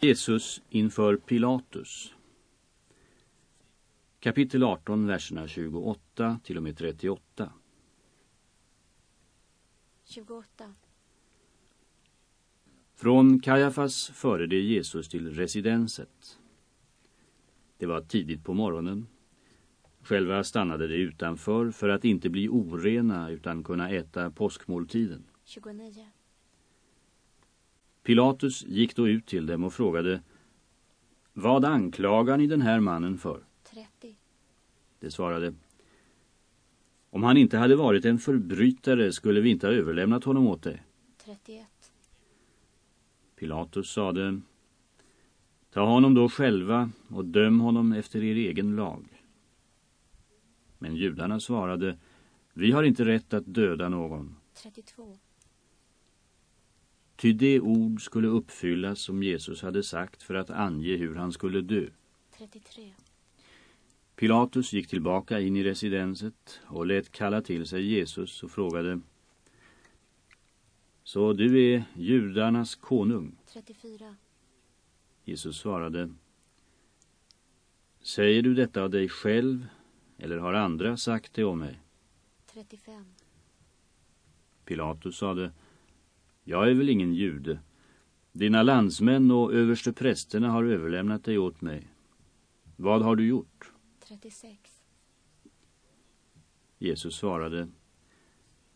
Jesus inför Pilatus. Kapitel 18, verserna 28 till och med 38. 28. Från Kajafas förde de Jesus till residenset. Det var tidigt på morgonen. Själva stannade de utanför för att inte bli orena utan kunna äta påskmåltiden. 29. Pilatus gick då ut till dem och frågade Vad anklagar ni den här mannen för? 30. Det svarade Om han inte hade varit en förbrytare skulle vi inte ha överlämnat honom åt dig. 31. Pilatus sade Ta honom då själva och döm honom efter er egen lag. Men judarna svarade Vi har inte rätt att döda någon. 32. Ty det ord skulle uppfyllas som Jesus hade sagt för att ange hur han skulle dö. 33. Pilatus gick tillbaka in i residenset och lät kalla till sig Jesus och frågade Så du är judarnas konung? 34. Jesus svarade Säger du detta av dig själv eller har andra sagt det om mig? 35. Pilatus sade Jag är väl ingen jude. Dina landsmän och överste prästerna har överlämnat dig åt mig. Vad har du gjort? 36. Jesus svarade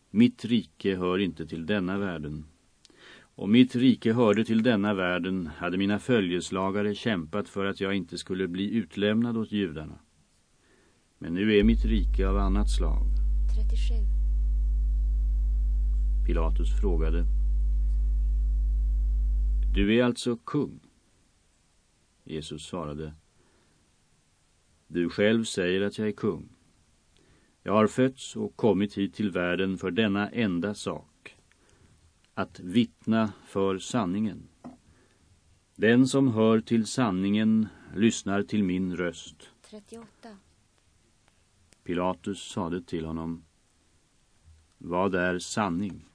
Mitt rike hör inte till denna världen. Om mitt rike hörde till denna världen hade mina följeslagare kämpat för att jag inte skulle bli utlämnad åt judarna. Men nu är mitt rike av annat slag. 37. Pilatus frågade Du är alltså kung? Jesus svarade Du själv säger att jag är kung. Jag har fötts och kommit hit till världen för denna enda sak. Att vittna för sanningen. Den som hör till sanningen lyssnar till min röst. 38. Pilatus sade till honom Vad är sanning?